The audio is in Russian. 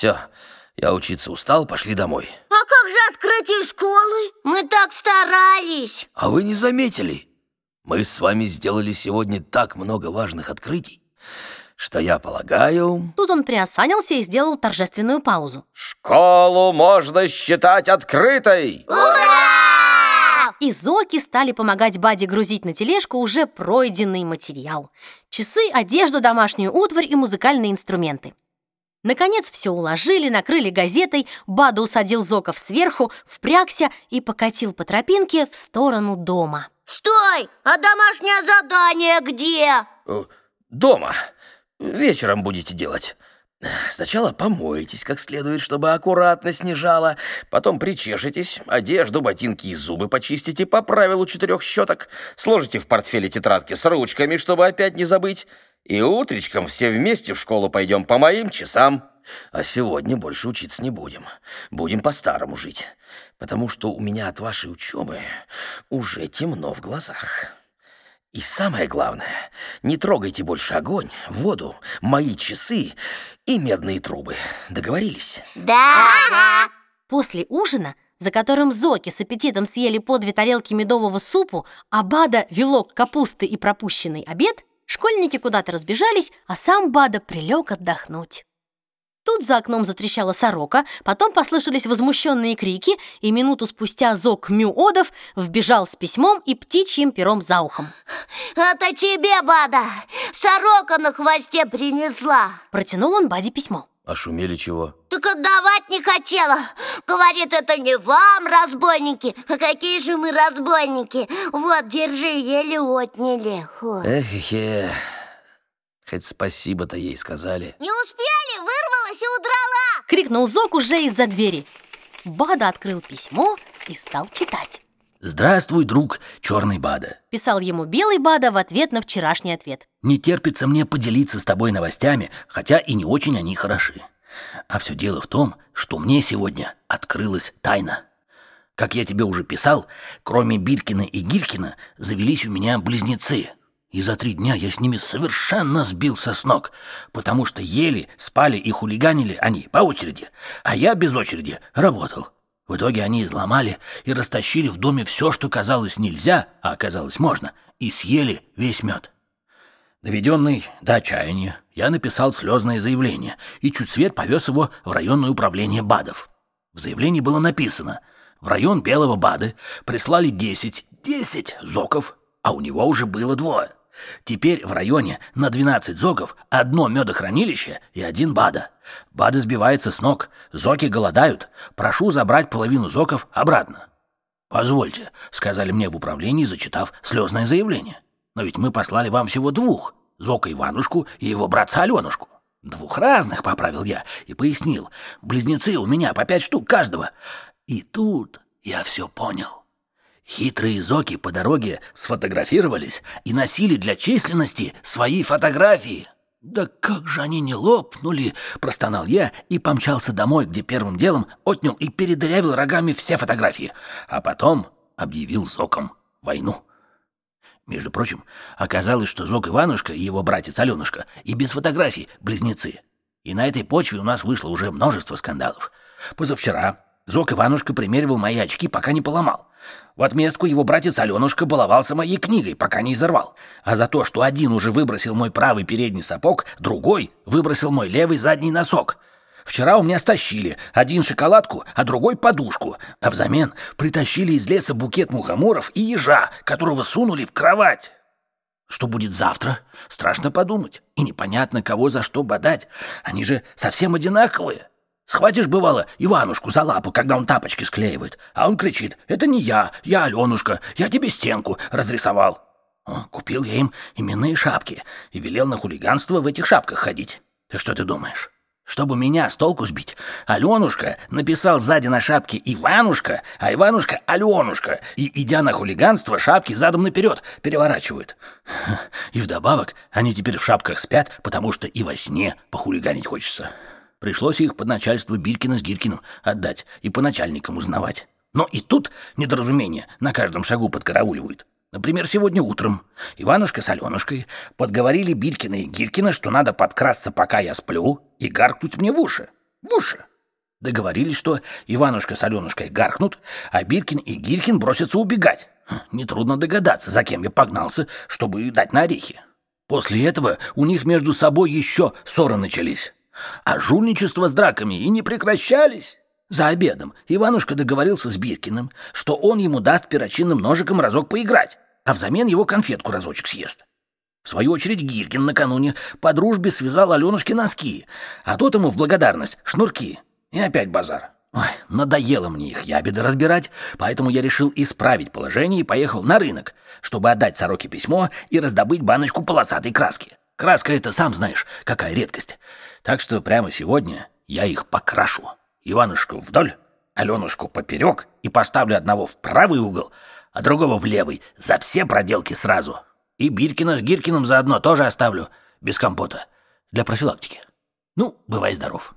Все, я учиться устал, пошли домой. А как же открытие школы? Мы так старались. А вы не заметили? Мы с вами сделали сегодня так много важных открытий, что я полагаю... Тут он приосанился и сделал торжественную паузу. Школу можно считать открытой! Ура! И Зоки стали помогать Баде грузить на тележку уже пройденный материал. Часы, одежду, домашнюю утварь и музыкальные инструменты. Наконец все уложили, накрыли газетой, Бада усадил Зоков сверху, впрягся и покатил по тропинке в сторону дома. Стой! А домашнее задание где? Э, Дома. Вечером будете делать. Сначала помоетесь как следует, чтобы аккуратно снижала, потом причешетесь, одежду, ботинки и зубы почистите по правилу четырех щеток, сложите в портфеле тетрадки с ручками, чтобы опять не забыть, и утречком все вместе в школу пойдем по моим часам. А сегодня больше учиться не будем. Будем по-старому жить, потому что у меня от вашей учебы уже темно в глазах. И самое главное, не трогайте больше огонь, воду, мои часы и медные трубы. Договорились? Да. После ужина, за которым Зоки с аппетитом съели по две тарелки медового супу, а Бада вилок капусты и пропущенный обед, школьники куда-то разбежались, а сам Бада прилег отдохнуть. Тут за окном затрещала сорока, потом послышались возмущенные крики, и минуту спустя Зок Мюодов вбежал с письмом и птичьим пером за ухом. Это тебе, Бада. Сорока на хвосте принесла. Протянул он Баде письмо. А шумели чего? Так отдавать не хотела. Говорит, это не вам, разбойники. А какие же мы разбойники? Вот, держи, еле отняли. Ой. Эх-хе. Хоть спасибо-то ей сказали. Не успели, вырвалась и удрала. Крикнул Зок уже из-за двери. Бада открыл письмо и стал читать. «Здравствуй, друг, черный Бада. Писал ему белый Бада в ответ на вчерашний ответ. Не терпится мне поделиться с тобой новостями, хотя и не очень они хороши. А все дело в том, что мне сегодня открылась тайна. Как я тебе уже писал, кроме Биркина и Гиркина завелись у меня близнецы. И за три дня я с ними совершенно сбился с ног, потому что ели, спали и хулиганили они по очереди, а я без очереди работал. В итоге они изломали и растащили в доме все, что казалось нельзя, а оказалось можно, и съели весь мед. Доведенный до отчаяния, я написал слезное заявление и чуть свет повез его в районное управление БАДов. В заявлении было написано «В район Белого БАДы прислали 10, 10 зоков, а у него уже было двое. Теперь в районе на 12 зоков одно медохранилище и один БАДа. БАДа сбивается с ног, зоки голодают. Прошу забрать половину зоков обратно». «Позвольте», — сказали мне в управлении, зачитав слезное заявление. «Но ведь мы послали вам всего двух, Зока Иванушку и его братца Аленушку». «Двух разных», — поправил я и пояснил. «Близнецы у меня по пять штук каждого». И тут я все понял. Хитрые зоки по дороге сфотографировались и носили для численности свои фотографии. «Да как же они не лопнули!» – простонал я и помчался домой, где первым делом отнял и передырявил рогами все фотографии, а потом объявил зоком войну. Между прочим, оказалось, что Зок Иванушка и его братец Аленушка и без фотографий близнецы. И на этой почве у нас вышло уже множество скандалов. Позавчера Зок Иванушка примеривал мои очки, пока не поломал. В отместку его братец Аленушка баловался моей книгой, пока не изорвал. А за то, что один уже выбросил мой правый передний сапог, другой выбросил мой левый задний носок. Вчера у меня стащили один шоколадку, а другой подушку, а взамен притащили из леса букет мухоморов и ежа, которого сунули в кровать. Что будет завтра? Страшно подумать. И непонятно, кого за что бодать. Они же совсем одинаковые. Схватишь, бывало, Иванушку за лапу, когда он тапочки склеивает, а он кричит «Это не я, я Аленушка, я тебе стенку разрисовал». Купил я им именные шапки и велел на хулиганство в этих шапках ходить. Ты что ты думаешь? Чтобы меня с толку сбить, Аленушка написал сзади на шапке Иванушка, а Иванушка Аленушка, и, идя на хулиганство, шапки задом наперед переворачивают. И вдобавок они теперь в шапках спят, потому что и во сне похулиганить хочется. Пришлось их под начальство Биркина с Гиркиным отдать и по начальникам узнавать. Но и тут недоразумение на каждом шагу подкарауливают. Например, сегодня утром Иванушка с Аленушкой подговорили Биркина и Гиркина, что надо подкрасться, пока я сплю, и гаркнуть мне в уши. в уши. Договорились, что Иванушка с Аленушкой гаркнут, а Биркин и Гиркин бросятся убегать. Хм, Нетрудно догадаться, за кем я погнался, чтобы дать на орехи. После этого у них между собой еще ссоры начались. А жульничество с драками и не прекращались. За обедом Иванушка договорился с Биркиным, что он ему даст перочинным ножиком разок поиграть, а взамен его конфетку разочек съест. В свою очередь Гиркин накануне по дружбе связал Аленушке носки, а тот ему в благодарность шнурки. И опять базар. Ой, надоело мне их ябеды разбирать, поэтому я решил исправить положение и поехал на рынок, чтобы отдать сороке письмо и раздобыть баночку полосатой краски. Краска это, сам знаешь, какая редкость. Так что прямо сегодня я их покрашу. Иванушку вдоль, Аленушку поперек и поставлю одного в правый угол, а другого в левый, за все проделки сразу. И Биркина с Гиркиным заодно тоже оставлю, без компота, для профилактики. Ну, бывай здоров.